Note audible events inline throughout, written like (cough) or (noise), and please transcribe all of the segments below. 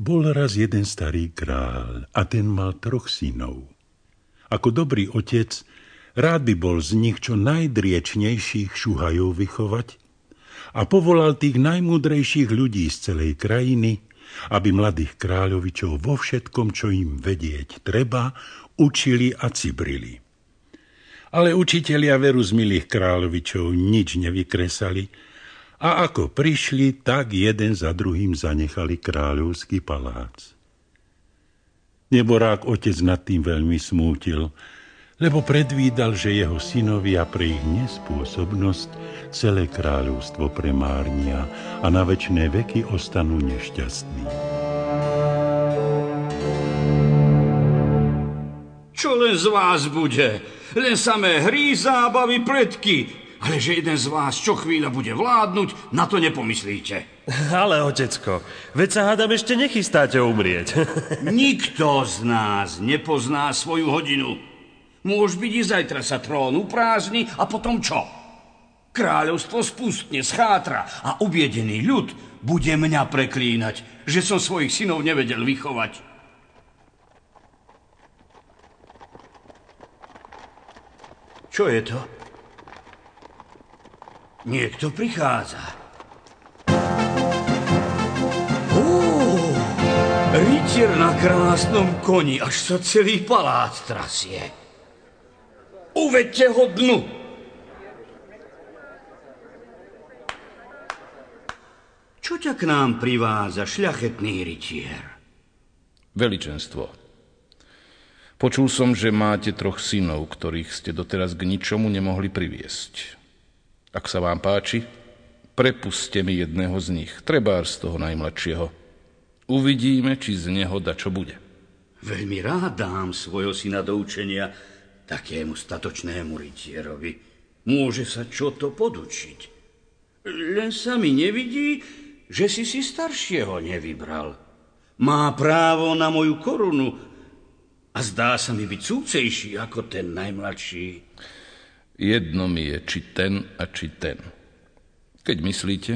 Bol raz jeden starý kráľ a ten mal troch synov. Ako dobrý otec, rád by bol z nich čo najdriečnejších šuhajov vychovať a povolal tých najmúdrejších ľudí z celej krajiny, aby mladých kráľovičov vo všetkom, čo im vedieť treba, učili a cibrili. Ale učitelia veru z milých kráľovičov nič nevykresali, a ako prišli, tak jeden za druhým zanechali kráľovský palác. Neborák otec nad tým veľmi smútil, lebo predvídal, že jeho synovia pre ich nespôsobnosť celé kráľovstvo premárnia a na väčšie veky ostanú nešťastní. Čo len z vás bude? Len samé hry, zábavy, predky. Ale že jeden z vás čo chvíľa bude vládnuť, na to nepomyslíte. (laughs) Ale, otecko, veď sa hádam ešte nechystáte umrieť. (laughs) Nikto z nás nepozná svoju hodinu. Môž byť i zajtra sa trón uprázdni a potom čo? Kráľovstvo spustne, schátra a ubiedený ľud bude mňa preklínať, že som svojich synov nevedel vychovať. Čo je to? Niekto prichádza. Ó, rytier na krásnom koni, až sa celý palác trasie. Uvedte ho dnu. Čo ťa k nám priváza, šľachetný rytier? Veličenstvo. Počul som, že máte troch synov, ktorých ste doteraz k ničomu nemohli priviesť. Ak sa vám páči, prepuste mi jedného z nich, trebár z toho najmladšieho. Uvidíme, či z neho da čo bude. Veľmi rád dám svojho syna do učenia takému statočnému rytierovi. Môže sa čo to podučiť. Len sa mi nevidí, že si si staršieho nevybral. Má právo na moju korunu a zdá sa mi byť súcejší ako ten najmladší. Jedno mi je, či ten a či ten. Keď myslíte,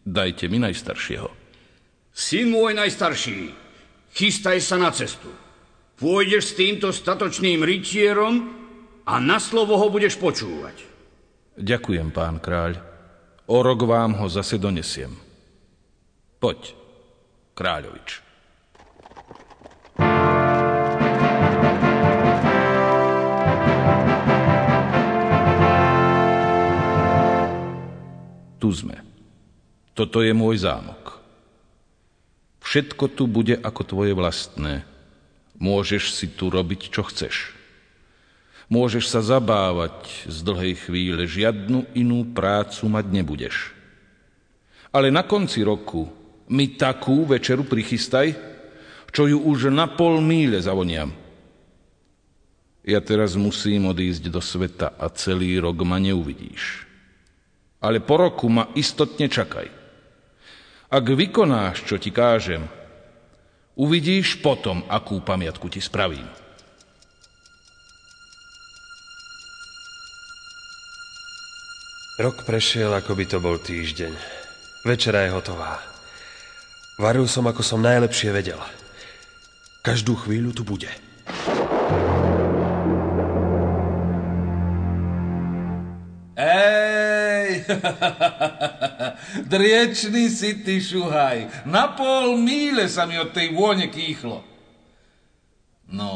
dajte mi najstaršieho. Syn môj najstarší, chystaj sa na cestu. Pôjdeš s týmto statočným rytierom a na slovo ho budeš počúvať. Ďakujem, pán kráľ. O rok vám ho zase donesiem. Poď, kráľovič. Tu sme. Toto je môj zámok. Všetko tu bude ako tvoje vlastné. Môžeš si tu robiť, čo chceš. Môžeš sa zabávať z dlhej chvíle, žiadnu inú prácu mať nebudeš. Ale na konci roku mi takú večeru prichystaj, čo ju už na pol míle zavoniam. Ja teraz musím odísť do sveta a celý rok ma neuvidíš ale po roku ma istotne čakaj. Ak vykonáš, čo ti kážem, uvidíš potom, akú pamiatku ti spravím. Rok prešiel, ako by to bol týždeň. Večera je hotová. Varil som, ako som najlepšie vedel. Každú chvíľu tu bude. (laughs) Driečný si ty, šuhaj. Na pol míle sa mi od tej vône kýchlo. No,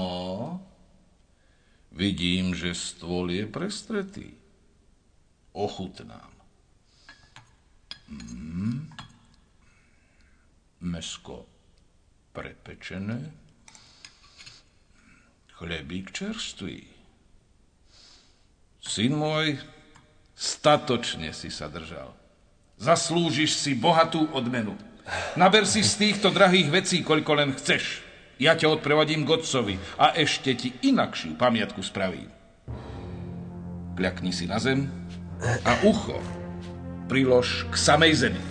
vidím, že stôl je prestretý. Ochutnám. Mm. Mesko prepečené. Chlebík čerstvý. Syn môj, Statočne si sa držal. Zaslúžiš si bohatú odmenu. Naber si z týchto drahých vecí, koľko len chceš. Ja ťa odprevadím k otcovi a ešte ti inakšiu pamiatku spravím. Kľakni si na zem a ucho prilož k samej zemi.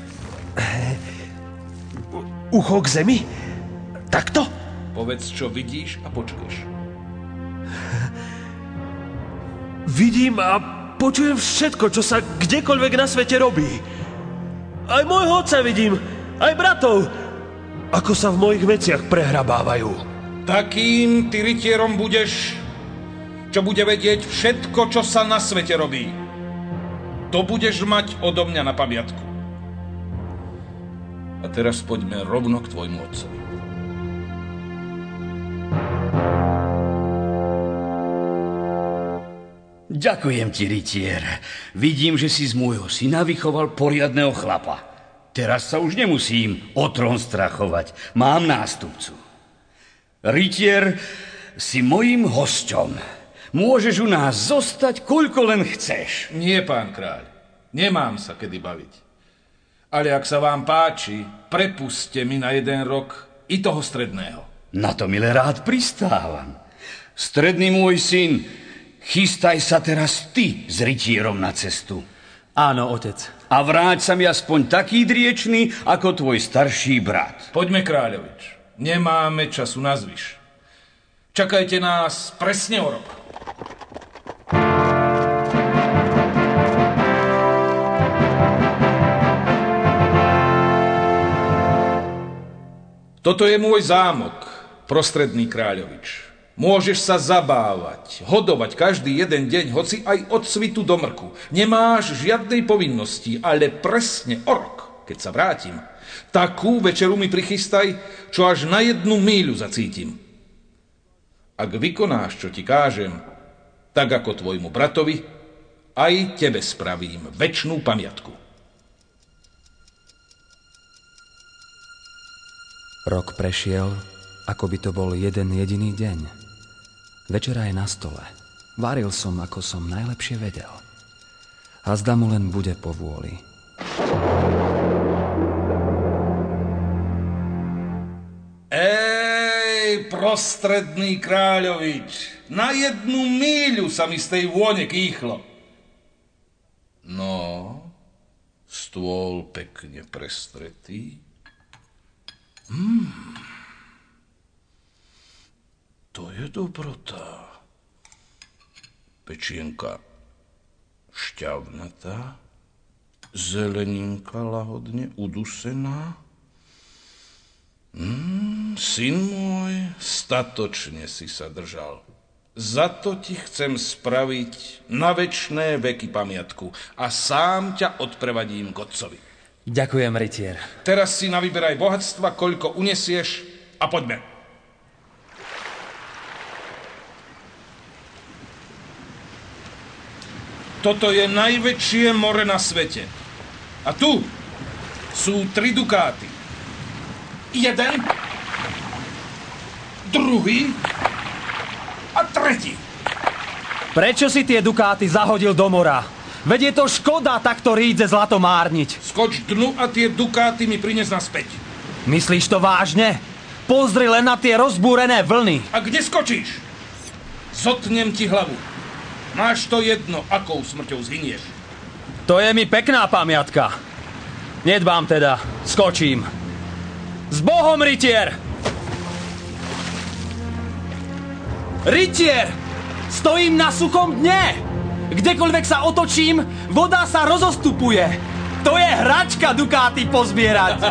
Ucho k zemi? Takto? Povedz, čo vidíš a počuješ. Vidím a Počujem všetko, čo sa kdekoľvek na svete robí. Aj môjho otca vidím, aj bratov. Ako sa v mojich veciach prehrabávajú. Takým ty rytierom budeš, čo bude vedieť všetko, čo sa na svete robí. To budeš mať odo mňa na pamiatku. A teraz poďme rovno k tvojmu otcovi. Ďakujem ti, rytier. Vidím, že si z môjho syna vychoval poriadného chlapa. Teraz sa už nemusím o trón strachovať. Mám nástupcu. Rytier, si mojím hosťom. Môžeš u nás zostať, koľko len chceš. Nie, pán kráľ. Nemám sa kedy baviť. Ale ak sa vám páči, prepuste mi na jeden rok i toho stredného. Na to milé rád pristávam. Stredný môj syn, Chystaj sa teraz ty s rytierom na cestu. Áno, otec. A vráť sa mi aspoň taký driečný, ako tvoj starší brat. Poďme, kráľovič. Nemáme času na zvyš. Čakajte nás presne o rok. Toto je môj zámok, prostredný kráľovič. Môžeš sa zabávať, hodovať každý jeden deň, hoci aj od svitu do mrku. Nemáš žiadnej povinnosti, ale presne o rok, keď sa vrátim, takú večeru mi prichystaj, čo až na jednu míľu zacítim. Ak vykonáš, čo ti kážem, tak ako tvojmu bratovi, aj tebe spravím väčšnú pamiatku. Rok prešiel, ako by to bol jeden jediný deň. Večera je na stole. Varil som, ako som najlepšie vedel. A zda mu len bude po vôli. Ej, prostredný kráľovič, na jednu míľu sa mi z tej vône kýchlo. No, stôl pekne prestretý. Hmm. To je dobrota. Pečienka šťavnatá, zeleninka lahodne udusená. Mm, syn môj, statočne si sa držal. Za to ti chcem spraviť na večné veky pamiatku a sám ťa odprevadím k otcovi. Ďakujem, rytier. Teraz si navyberaj bohatstva, koľko unesieš a poďme. Toto je najväčšie more na svete. A tu sú tri dukáty. Jeden, druhý a tretí. Prečo si tie dukáty zahodil do mora? Veď je to škoda takto rídze zlato márniť. Skoč dnu a tie dukáty mi prines naspäť. Myslíš to vážne? Pozri len na tie rozbúrené vlny. A kde skočíš? Zotnem ti hlavu. Máš to jedno, akou smrťou zhynieš. To je mi pekná pamiatka. Nedbám teda, skočím. S Bohom, rytier! Rytier! Stojím na suchom dne! Kdekoľvek sa otočím, voda sa rozostupuje. To je hračka Dukáty pozbierať.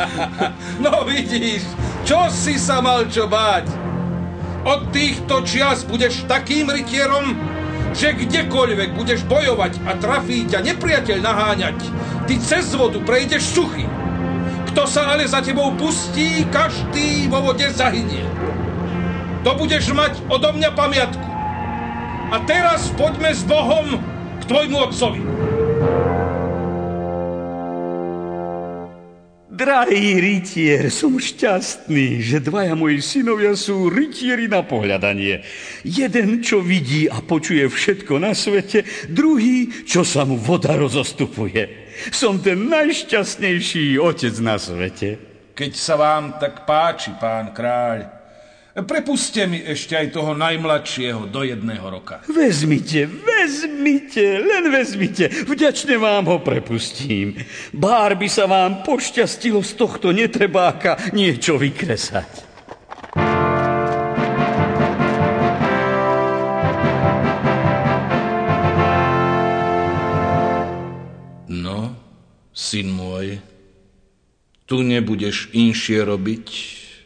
(laughs) no vidíš, čo si sa mal čo báť? Od týchto čias budeš takým rytierom, že kdekoľvek budeš bojovať a trafí ťa nepriateľ naháňať, ty cez vodu prejdeš suchy. Kto sa ale za tebou pustí, každý vo vode zahynie. To budeš mať odo mňa pamiatku. A teraz poďme s Bohom k tvojmu otcovi. Drahý rytier, som šťastný, že dvaja moji synovia sú rytieri na pohľadanie. Jeden, čo vidí a počuje všetko na svete, druhý, čo sa mu voda rozostupuje. Som ten najšťastnejší otec na svete. Keď sa vám tak páči, pán kráľ, Prepuste mi ešte aj toho najmladšieho do jedného roka. Vezmite, vezmite, len vezmite. Vďačne vám ho prepustím. Bár by sa vám pošťastilo z tohto netrebáka niečo vykresať. No, syn môj, Tu nebudeš inšie robiť,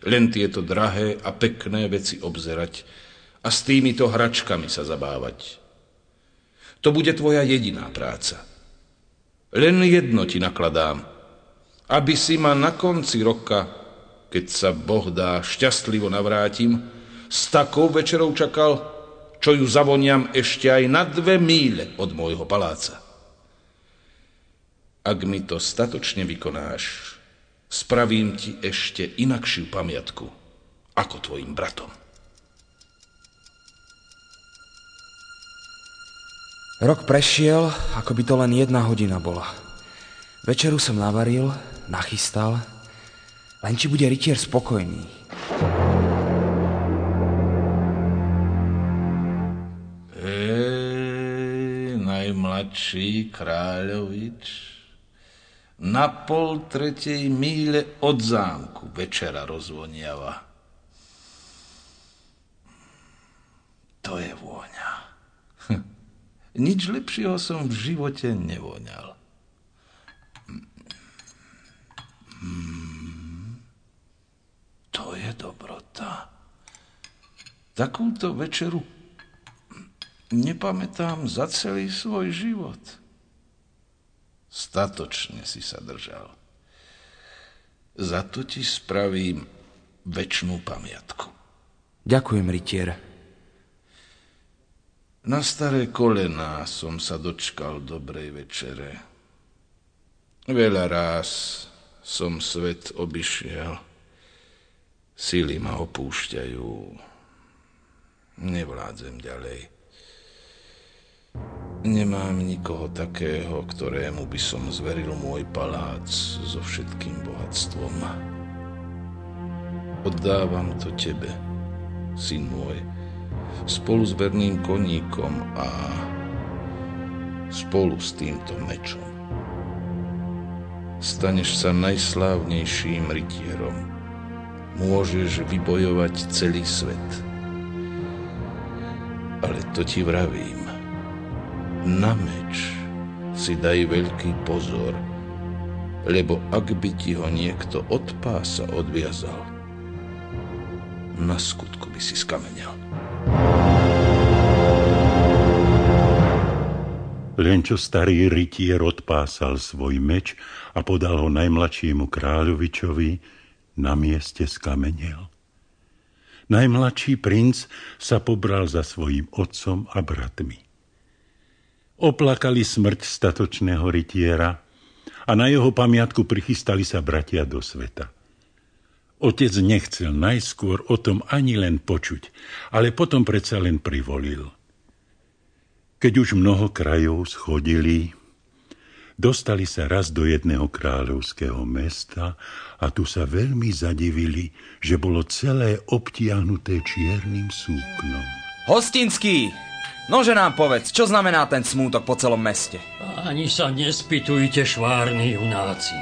len tieto drahé a pekné veci obzerať a s týmito hračkami sa zabávať. To bude tvoja jediná práca. Len jedno ti nakladám, aby si ma na konci roka, keď sa Boh dá, šťastlivo navrátim, s takou večerou čakal, čo ju zavoniam ešte aj na dve míle od môjho paláca. Ak mi to statočne vykonáš, spravím ti ešte inakšiu pamiatku ako tvojim bratom. Rok prešiel, ako by to len jedna hodina bola. Večeru som navaril, nachystal, len či bude rytier spokojný. Ej, najmladší kráľovič, na pol tretej míle od zámku večera rozvoniava. To je vôňa. (laughs) Nič lepšieho som v živote nevoňal. To je dobrota. Takúto večeru nepamätám za celý svoj život. Statočne si sa držal. Za to ti spravím väčšnú pamiatku. Ďakujem, rytier. Na staré kolená som sa dočkal dobrej večere. Veľa ráz som svet obišiel. Sily ma opúšťajú. Nevládzem ďalej. Nemám nikoho takého, ktorému by som zveril môj palác so všetkým bohatstvom. Oddávam to tebe, syn môj, spolu s verným koníkom a spolu s týmto mečom. Staneš sa najslávnejším rytierom. Môžeš vybojovať celý svet. Ale to ti vravím. Na meč si daj veľký pozor, lebo ak by ti ho niekto od pása odviazal, na skutku by si skamenel. Len čo starý rytier odpásal svoj meč a podal ho najmladšiemu kráľovičovi, na mieste skamenel. Najmladší princ sa pobral za svojim otcom a bratmi. Oplakali smrť statočného rytiera a na jeho pamiatku prichystali sa bratia do sveta. Otec nechcel najskôr o tom ani len počuť, ale potom predsa len privolil – keď už mnoho krajov schodili, dostali sa raz do jedného kráľovského mesta a tu sa veľmi zadivili, že bolo celé obtiahnuté čiernym súknom. Hostinský! Nože nám povedz, čo znamená ten smútok po celom meste? Ani sa nespitujte, švárni junáci.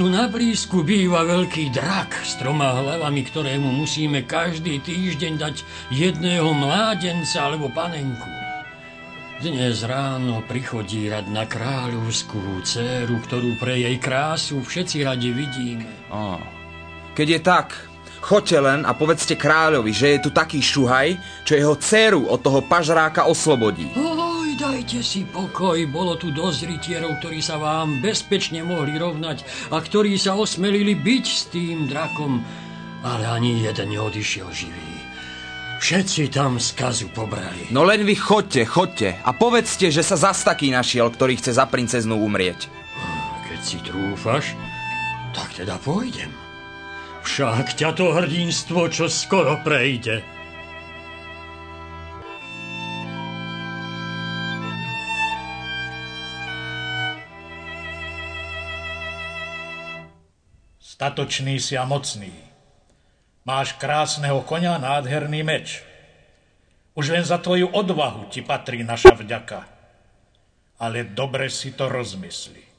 Tu na blízku býva veľký drak s troma hlavami, ktorému musíme každý týždeň dať jedného mládenca alebo panenku. Dnes ráno prichodí rad na kráľovskú dceru, ktorú pre jej krásu všetci radi vidíme. Oh. Keď je tak, choďte len a povedzte kráľovi, že je tu taký šuhaj, čo jeho dceru od toho pažráka oslobodí. Oj, dajte si pokoj, bolo tu dosť rytierov, ktorí sa vám bezpečne mohli rovnať a ktorí sa osmelili byť s tým drakom, ale ani jeden neodišiel živý. Všetci tam skazu pobrali. No len vy chodte, chodte a povedzte, že sa zas taký našiel, ktorý chce za princeznú umrieť. Keď si trúfaš, tak teda pôjdem. Však ťa to hrdinstvo, čo skoro prejde. Statočný si a mocný. Máš krásneho konia, nádherný meč. Už len za tvoju odvahu ti patrí naša vďaka. Ale dobre si to rozmysli.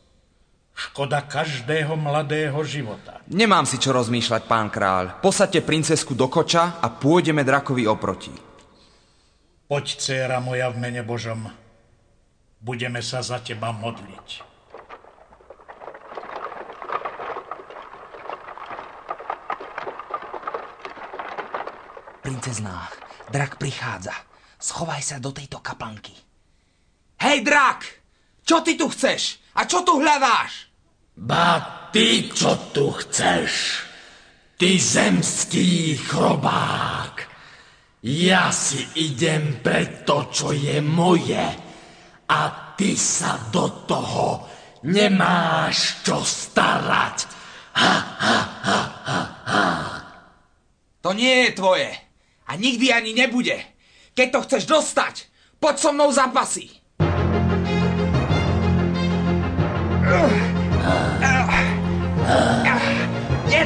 Škoda každého mladého života. Nemám si čo rozmýšľať, pán kráľ. Posadte princesku do koča a pôjdeme drakovi oproti. Poď, dcéra moja, v mene Božom. Budeme sa za teba modliť. Princezná, drak prichádza. Schovaj sa do tejto kapanky. Hej, drak! Čo ty tu chceš? A čo tu hľadáš? Ba ty, čo tu chceš? Ty zemský chrobák. Ja si idem pre to, čo je moje. A ty sa do toho nemáš čo starať. Ha, ha, ha, ha, ha. To nie je tvoje. A nikdy ani nebude. Keď to chceš dostať, poď so mnou zapasy.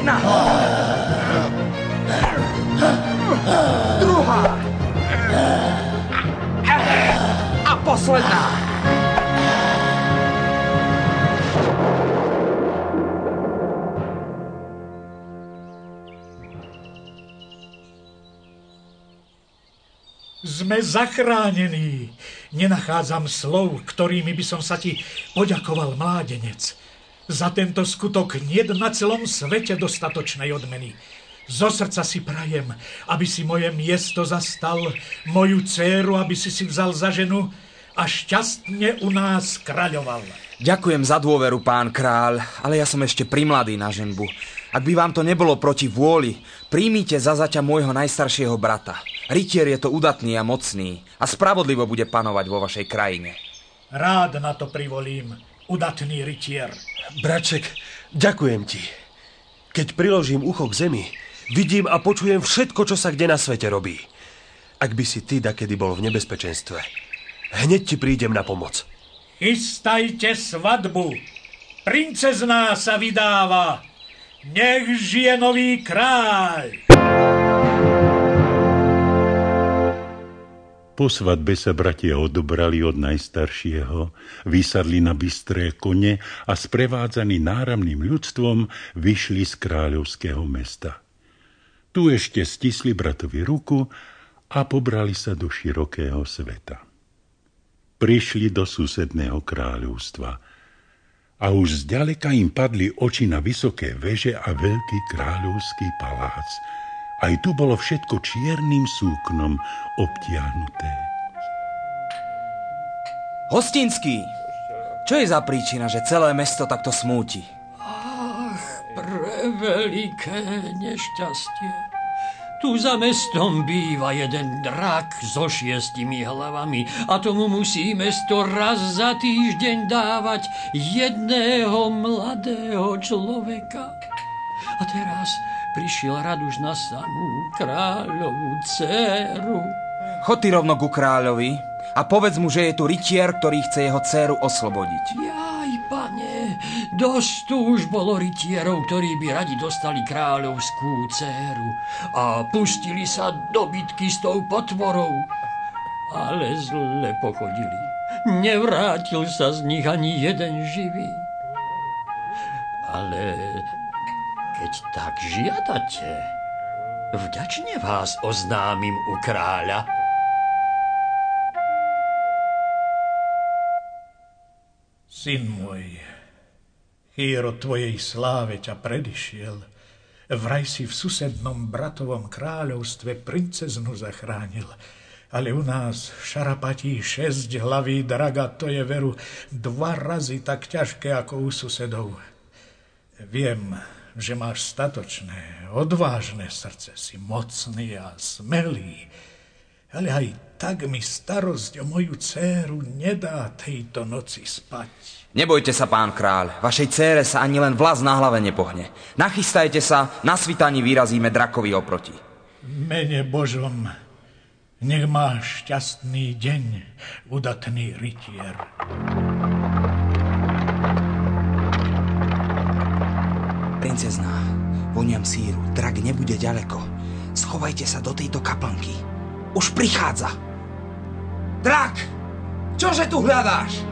Jedna. Druhá. A posledná. Sme zachránení. Nenachádzam slov, ktorými by som sa ti poďakoval, mládenec. Za tento skutok nie na celom svete dostatočnej odmeny. Zo srdca si prajem, aby si moje miesto zastal, moju dceru, aby si si vzal za ženu a šťastne u nás kráľoval. Ďakujem za dôveru, pán kráľ, ale ja som ešte primladý na ženbu. Ak by vám to nebolo proti vôli, príjmite za zaťa môjho najstaršieho brata. Rytier je to udatný a mocný a spravodlivo bude panovať vo vašej krajine. Rád na to privolím, udatný rytier. Braček, ďakujem ti. Keď priložím ucho k zemi, vidím a počujem všetko, čo sa kde na svete robí. Ak by si ty dakedy bol v nebezpečenstve, hneď ti prídem na pomoc. Chystajte svadbu. Princezná sa vydáva. Nech žije nový kráľ! Po svadbe sa bratia odobrali od najstaršieho, vysadli na bystré kone a sprevádzaní náramným ľudstvom vyšli z kráľovského mesta. Tu ešte stisli bratovi ruku a pobrali sa do širokého sveta. Prišli do susedného kráľovstva – a už zďaleka im padli oči na vysoké veže a veľký kráľovský palác. Aj tu bolo všetko čiernym súknom obtiahnuté. Hostinský! Čo je za príčina, že celé mesto takto smúti? Ach, preveliké nešťastie. Tu za mestom býva jeden drak so šiestimi hlavami a tomu musí mesto raz za týždeň dávať jedného mladého človeka. A teraz prišiel rad už na samú kráľovú dceru. Chod ty rovno ku kráľovi a povedz mu, že je tu rytier, ktorý chce jeho dceru oslobodiť. Jaj, pane, Dosť tu už bolo rytierov, ktorí by radi dostali kráľovskú dceru a pustili sa do bitky s tou potvorou. Ale zle pochodili. Nevrátil sa z nich ani jeden živý. Ale keď tak žiadate, vďačne vás oznámim u kráľa. Syn môj, Hýro tvojej sláve ťa predišiel. Vraj si v susednom bratovom kráľovstve princeznu zachránil. Ale u nás v šarapatí šesť hlaví draga, to je veru dva razy tak ťažké ako u susedov. Viem, že máš statočné, odvážne srdce, si mocný a smelý, ale aj tak mi starosť o moju dceru nedá tejto noci spať. Nebojte sa, pán kráľ, vašej cére sa ani len vlas na hlave nepohne. Nachystajte sa, na svitaní vyrazíme drakovi oproti. Mene Božom, nech má šťastný deň, udatný rytier. Princezná, voniam síru, drak nebude ďaleko. Schovajte sa do tejto kaplnky. Už prichádza. Drak! Čože tu hľadáš?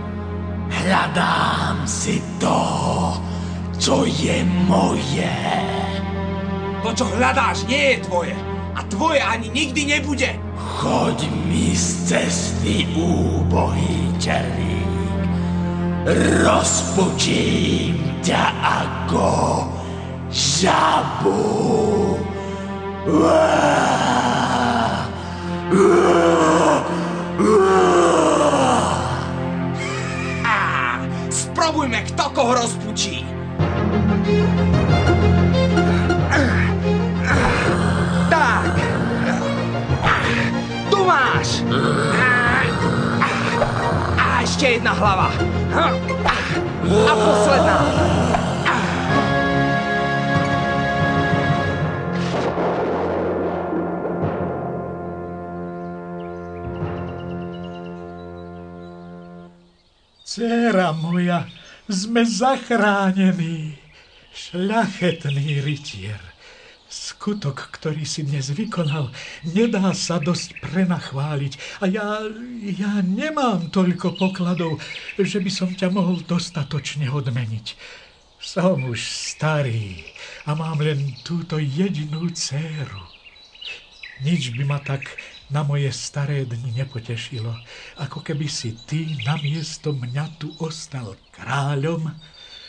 Hľadám si to, čo je moje. To, čo hľadáš, nie je tvoje. A tvoje ani nikdy nebude. Choď mi z cesty, úbohý červík. Rozpučím ťa ako žabu. Uá, spróbujme, kto koho rozpučí. Tak. Tu máš. A ešte jedna hlava. A posledná. Moja, sme zachránení. Šľachetný rytier. Skutok, ktorý si dnes vykonal, nedá sa dosť prenachváliť. A ja, ja nemám toľko pokladov, že by som ťa mohol dostatočne odmeniť. Som už starý a mám len túto jedinú dceru. Nič by ma tak na moje staré dni nepotešilo, ako keby si ty namiesto mňa tu ostal kráľom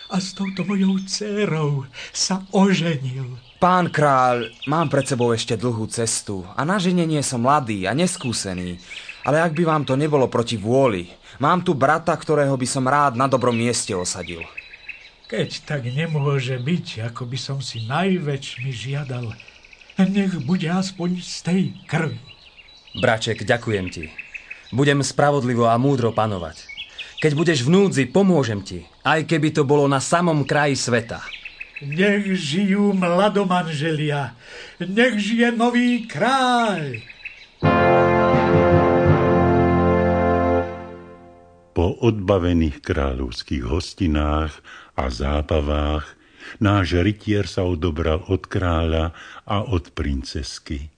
a s touto mojou dcerou sa oženil. Pán kráľ, mám pred sebou ešte dlhú cestu a na ženenie som mladý a neskúsený. Ale ak by vám to nebolo proti vôli, mám tu brata, ktorého by som rád na dobrom mieste osadil. Keď tak nemôže byť, ako by som si najväčšmi žiadal, nech bude aspoň z tej krvi. Braček, ďakujem ti. Budem spravodlivo a múdro panovať. Keď budeš v núdzi, pomôžem ti, aj keby to bolo na samom kraji sveta. Nech žijú mladomanželia, nech žije nový kráľ. Po odbavených kráľovských hostinách a zábavách náš rytier sa odobral od kráľa a od princesky.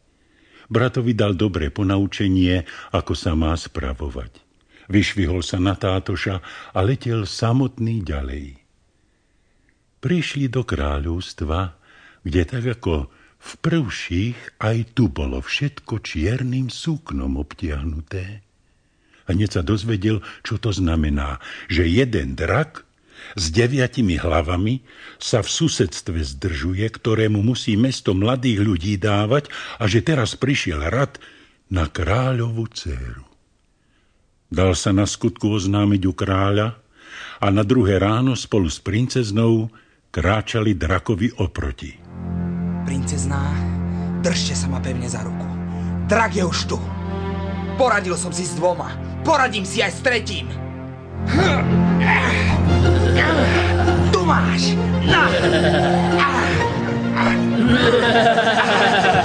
Bratovi dal dobré ponaučenie, ako sa má spravovať. Vyšvihol sa na tátoša a letel samotný ďalej. Prišli do kráľovstva, kde tak ako v prvších aj tu bolo všetko čiernym súknom obtiahnuté. A hneď sa dozvedel, čo to znamená, že jeden drak s deviatimi hlavami sa v susedstve zdržuje, ktorému musí mesto mladých ľudí dávať a že teraz prišiel rad na kráľovú dceru. Dal sa na skutku oznámiť u kráľa a na druhé ráno spolu s princeznou kráčali drakovi oproti. Princezná, držte sa ma pevne za ruku. Drak je už tu. Poradil som si s dvoma. Poradím si aj s tretím. Tu máš. Na.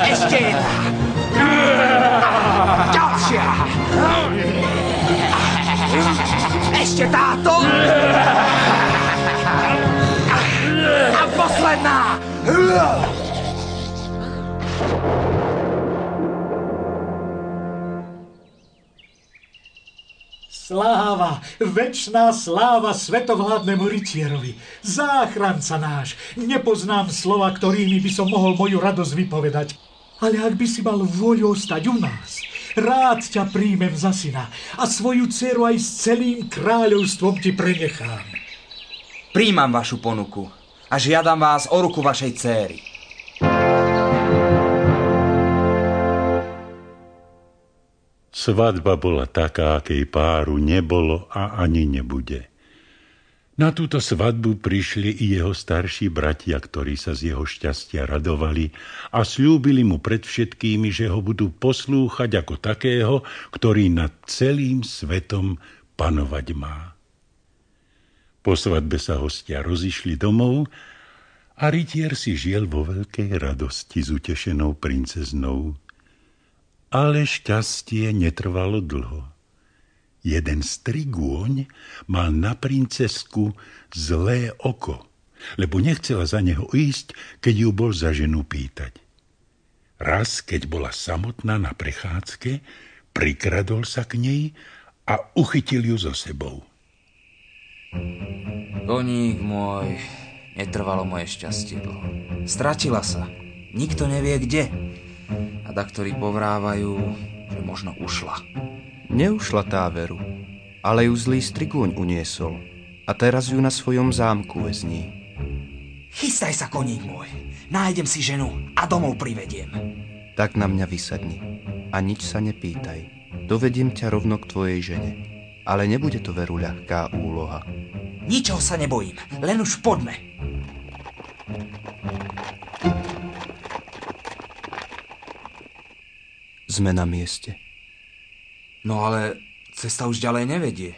Ešte jedna. Ďalšia. Ešte táto. A posledná. Sláva, večná sláva svetovládnemu rytierovi, záchranca náš. Nepoznám slova, ktorými by som mohol moju radosť vypovedať. Ale ak by si mal vôľu ostať u nás, rád ťa príjmem za syna a svoju dceru aj s celým kráľovstvom ti prenechám. Príjmam vašu ponuku a žiadam vás o ruku vašej céry. Svadba bola taká, akej páru nebolo a ani nebude. Na túto svadbu prišli i jeho starší bratia, ktorí sa z jeho šťastia radovali a slúbili mu pred všetkými, že ho budú poslúchať ako takého, ktorý nad celým svetom panovať má. Po svadbe sa hostia rozišli domov a rytier si žiel vo veľkej radosti s utešenou princeznou. Ale šťastie netrvalo dlho. Jeden strigôň mal na princesku zlé oko, lebo nechcela za neho ísť, keď ju bol za ženu pýtať. Raz, keď bola samotná na prechádzke, prikradol sa k nej a uchytil ju so sebou. Koník môj, netrvalo moje šťastie dlho. Stratila sa. Nikto nevie kde a daktorí povrávajú, že možno ušla. Neušla tá veru, ale ju zlý strigúň uniesol a teraz ju na svojom zámku vezní. Chystaj sa, koník môj. Nájdem si ženu a domov privediem. Tak na mňa vysadni. a nič sa nepýtaj. Dovediem ťa rovno k tvojej žene. Ale nebude to veru ľahká úloha. Ničoho sa nebojím, len už poďme. Sme na mieste. No ale cesta už ďalej nevedie.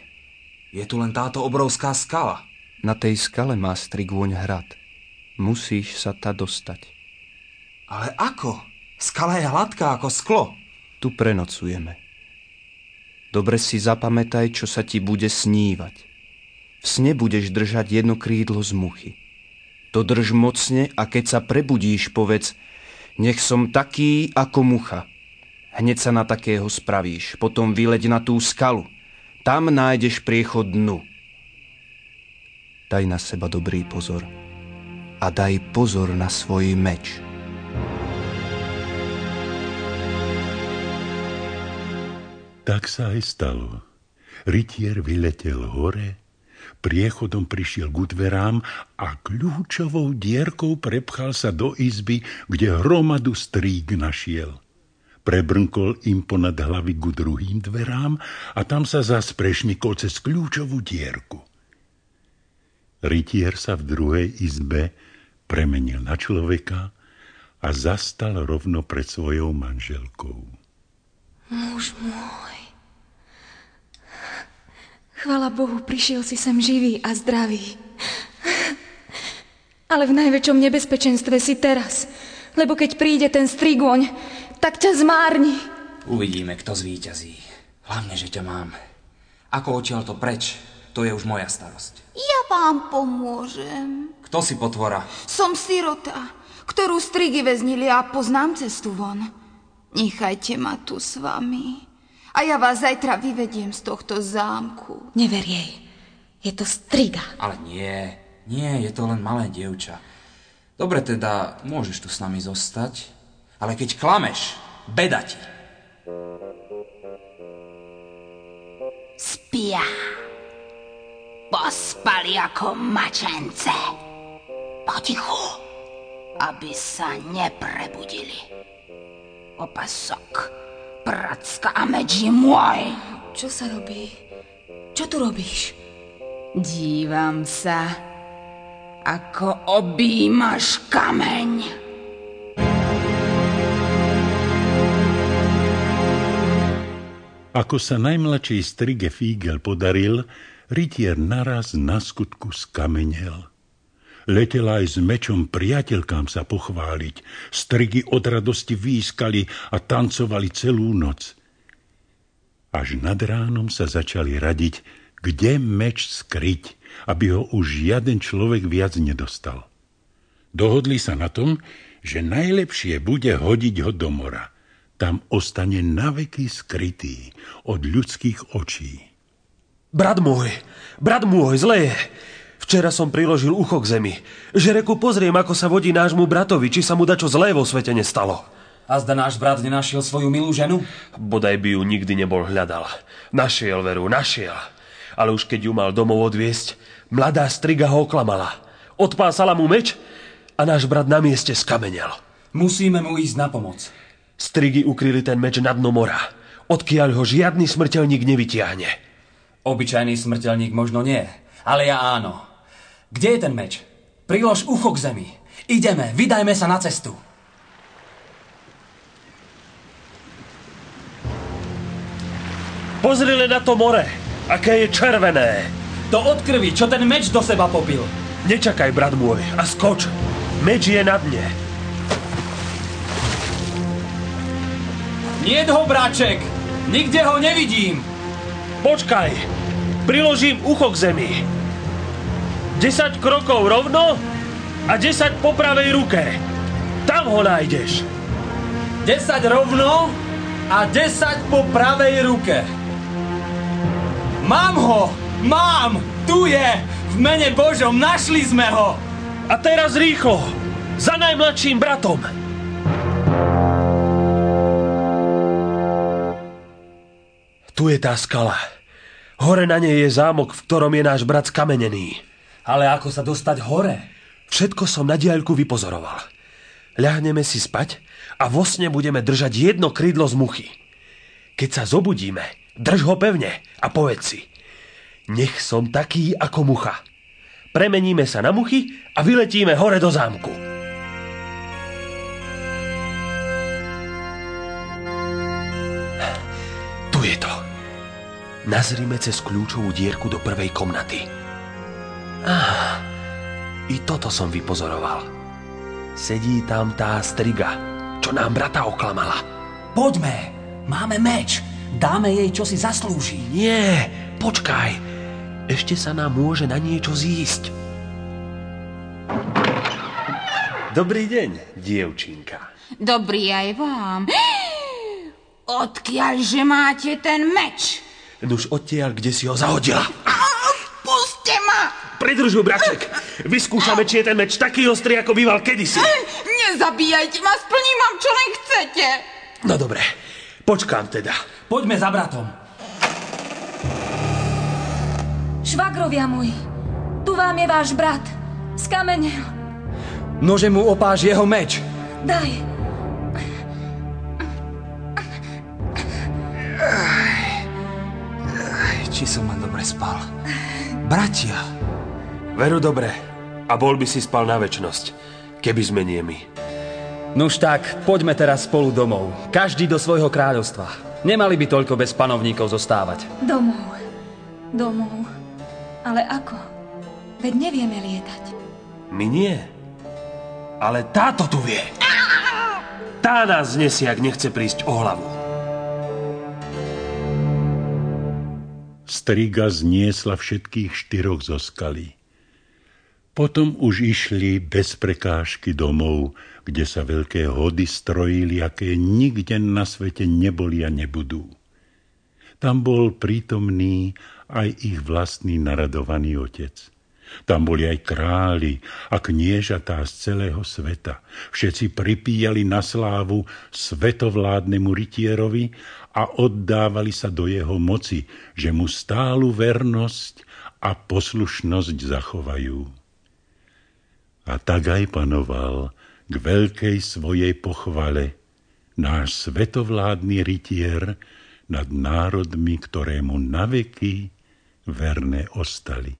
Je tu len táto obrovská skala. Na tej skale má strigôň hrad. Musíš sa ta dostať. Ale ako? Skala je hladká ako sklo. Tu prenocujeme. Dobre si zapamätaj, čo sa ti bude snívať. V sne budeš držať jedno krídlo z muchy. To drž mocne a keď sa prebudíš, povedz, nech som taký ako mucha. Hneď sa na takého spravíš, potom vyleď na tú skalu. Tam nájdeš priechod dnu. Daj na seba dobrý pozor. A daj pozor na svoj meč. Tak sa aj stalo. Rytier vyletel hore, priechodom prišiel k dverám a kľúčovou dierkou prepchal sa do izby, kde hromadu strík našiel. Prebrnkol im ponad hlavy ku druhým dverám a tam sa zas prešmykol cez kľúčovú dierku. Rytier sa v druhej izbe premenil na človeka a zastal rovno pred svojou manželkou. Muž môj, Chvala Bohu, prišiel si sem živý a zdravý. Ale v najväčšom nebezpečenstve si teraz, lebo keď príde ten strigoň, tak ťa zmárni. Uvidíme, kto zvíťazí. Hlavne, že ťa mám. Ako odtiaľ to preč, to je už moja starosť. Ja vám pomôžem. Kto si potvora? Som sirota, ktorú strigy väznili a poznám cestu von. Nechajte ma tu s vami a ja vás zajtra vyvediem z tohto zámku. Never jej. Je to striga. Ale nie, nie, je to len malé dievča. Dobre teda, môžeš tu s nami zostať, ale keď klameš, beda ti. Spia. Pospali ako mačence. Potichu, aby sa neprebudili. Opasok Pracka a je môj. Čo sa robí? Čo tu robíš? Dívam sa, ako objímaš kameň. Ako sa najmladšej strige Fígel podaril, rytier naraz na skutku skamenel. Letela aj s mečom priateľkám sa pochváliť. Strigy od radosti výskali a tancovali celú noc. Až nad ránom sa začali radiť, kde meč skryť, aby ho už žiaden človek viac nedostal. Dohodli sa na tom, že najlepšie bude hodiť ho do mora. Tam ostane naveky skrytý od ľudských očí. Brat môj, brat môj, zle je. Včera som priložil ucho k zemi. Že reku pozriem, ako sa vodí nášmu bratovi, či sa mu dačo zlé vo svete nestalo. A zda náš brat nenašiel svoju milú ženu? Bodaj by ju nikdy nebol hľadal. Našiel veru, našiel. Ale už keď ju mal domov odviesť, mladá striga ho oklamala. Odpásala mu meč a náš brat na mieste skamenel. Musíme mu ísť na pomoc. Strigy ukryli ten meč na dno mora, odkiaľ ho žiadny smrteľník nevytiahne. Obyčajný smrteľník možno nie, ale ja áno. Kde je ten meč? Prilož ucho k zemi. Ideme, vydajme sa na cestu. Pozri len na to more, aké je červené. To od krvi, čo ten meč do seba popil. Nečakaj, brat môj, a skoč. Meč je na dne. Nie ho, bráček. Nikde ho nevidím. Počkaj. Priložím ucho k zemi. 10 krokov rovno a 10 po pravej ruke. Tam ho nájdeš. 10 rovno a 10 po pravej ruke. Mám ho! Mám! Tu je! V mene Božom našli sme ho! A teraz rýchlo! Za najmladším bratom! Tu je tá skala. Hore na nej je zámok, v ktorom je náš brat skamenený. Ale ako sa dostať hore? Všetko som na diaľku vypozoroval. Ľahneme si spať a vo sne budeme držať jedno krídlo z muchy. Keď sa zobudíme, drž ho pevne a povedz si. Nech som taký ako mucha. Premeníme sa na muchy a vyletíme hore do zámku. Nazrime cez kľúčovú dierku do prvej komnaty. Ah, i toto som vypozoroval. Sedí tam tá striga, čo nám brata oklamala. Poďme, máme meč. Dáme jej, čo si zaslúži. Nie, počkaj. Ešte sa nám môže na niečo zísť. Dobrý deň, dievčinka. Dobrý aj vám. (gasps) Odkiaľ, že máte ten meč? Nuž odtiaľ, kde si ho zahodila. Puste ma! Pridrž mu, braček. Vyskúšame, či je ten meč taký ostrý, ako býval kedysi. Nezabíjajte ma, splním vám, čo len chcete. No dobre, počkám teda. Poďme za bratom. Švagrovia môj, tu vám je váš brat. Skamenel. Nože mu opáš jeho meč. Daj. Či som len dobre spal. Bratia. Veru dobre. A bol by si spal na väčnosť, keby sme nie my. Nuž tak, poďme teraz spolu domov. Každý do svojho kráľovstva. Nemali by toľko bez panovníkov zostávať. Domov. Domov. Ale ako? Veď nevieme lietať. My nie. Ale táto tu vie. Tá nás znesie, ak nechce prísť o hlavu. Striga zniesla všetkých štyroch zo skaly. Potom už išli bez prekážky domov, kde sa veľké hody strojili, aké nikde na svete neboli a nebudú. Tam bol prítomný aj ich vlastný naradovaný otec. Tam boli aj králi a kniežatá z celého sveta. Všetci pripíjali na slávu svetovládnemu rytierovi a oddávali sa do jeho moci, že mu stálu vernosť a poslušnosť zachovajú. A tak aj panoval k veľkej svojej pochvale náš svetovládny rytier nad národmi, ktorému naveky verne ostali.